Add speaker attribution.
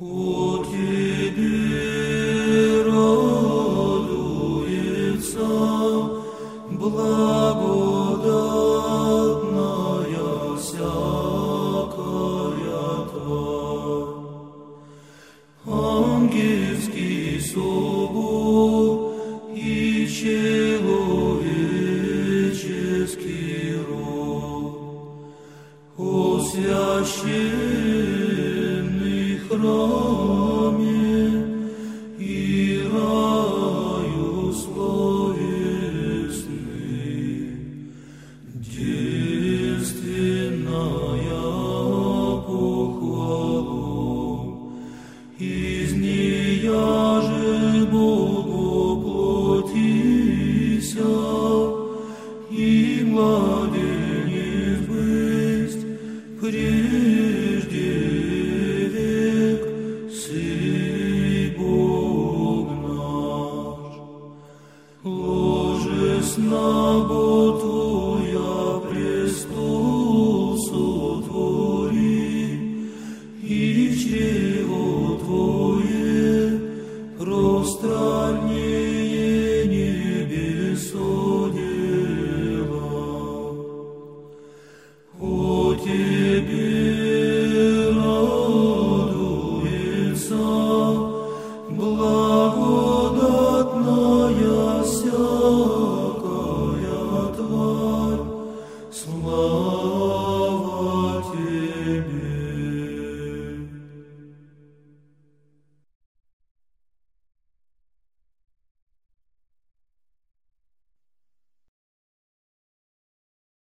Speaker 1: О тебе радуется благодатная всякая тварь. Ангельский собор и человеческий род. О храме и раю словесный, девственная похвалу, из нея же Богу плотися, и младенец быть прежде На Твоя престол и чрево Твое пространнее небесодела. О Тебе радуется благодатная всякая тварь, слава